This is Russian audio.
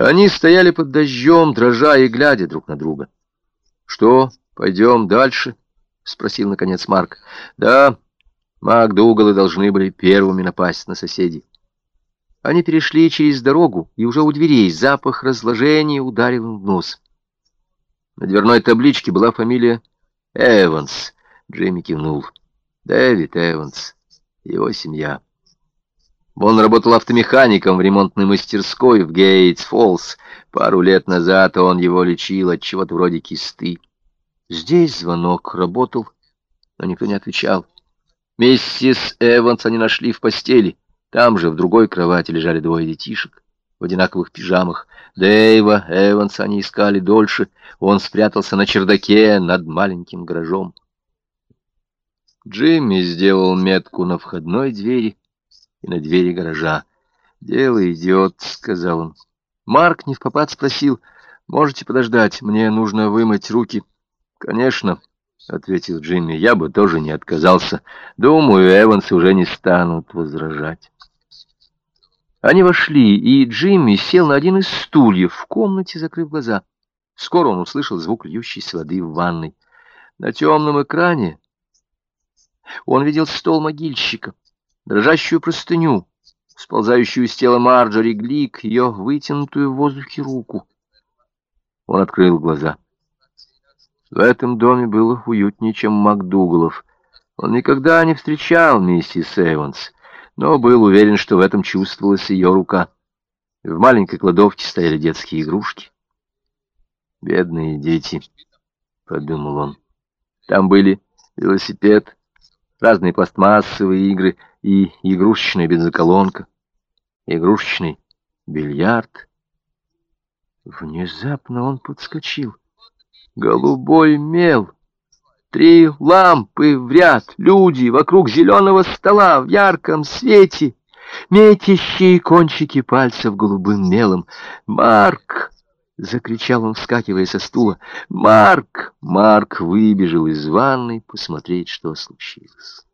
Они стояли под дождем, дрожа и глядя друг на друга. «Что, пойдем дальше?» — спросил, наконец, Марк. «Да, МакДугалы должны были первыми напасть на соседей». Они перешли через дорогу, и уже у дверей запах разложения ударил им в нос. На дверной табличке была фамилия Эванс. Джимми кивнул. Дэвид Эванс. Его семья. Он работал автомехаником в ремонтной мастерской в Гейтс-Фоллс. Пару лет назад он его лечил от чего-то вроде кисты. Здесь звонок работал, но никто не отвечал. Миссис Эванс они нашли в постели. Там же в другой кровати лежали двое детишек в одинаковых пижамах. Дэйва Эванса они искали дольше. Он спрятался на чердаке над маленьким гаражом. Джимми сделал метку на входной двери и на двери гаража. «Дело идет», — сказал он. Марк не в попад спросил, «Можете подождать? Мне нужно вымыть руки». «Конечно», — ответил Джимми, — «я бы тоже не отказался. Думаю, Эвансы уже не станут возражать». Они вошли, и Джимми сел на один из стульев в комнате, закрыв глаза. Скоро он услышал звук льющейся воды в ванной. На темном экране он видел стол могильщика, дрожащую простыню, сползающую с тела Марджори Глик, ее вытянутую в воздухе руку. Он открыл глаза. В этом доме было уютнее, чем МакДугалов. Он никогда не встречал миссис Эванс, но был уверен, что в этом чувствовалась ее рука. В маленькой кладовке стояли детские игрушки. «Бедные дети», — подумал он. Там были велосипед, разные пластмассовые игры и игрушечная бензоколонка, игрушечный бильярд. Внезапно он подскочил. Голубой мел. Три лампы в ряд, люди вокруг зеленого стола в ярком свете, метящие кончики пальцев голубым мелом. «Марк!» — закричал он, вскакивая со стула. «Марк!» Марк выбежал из ванной посмотреть, что случилось.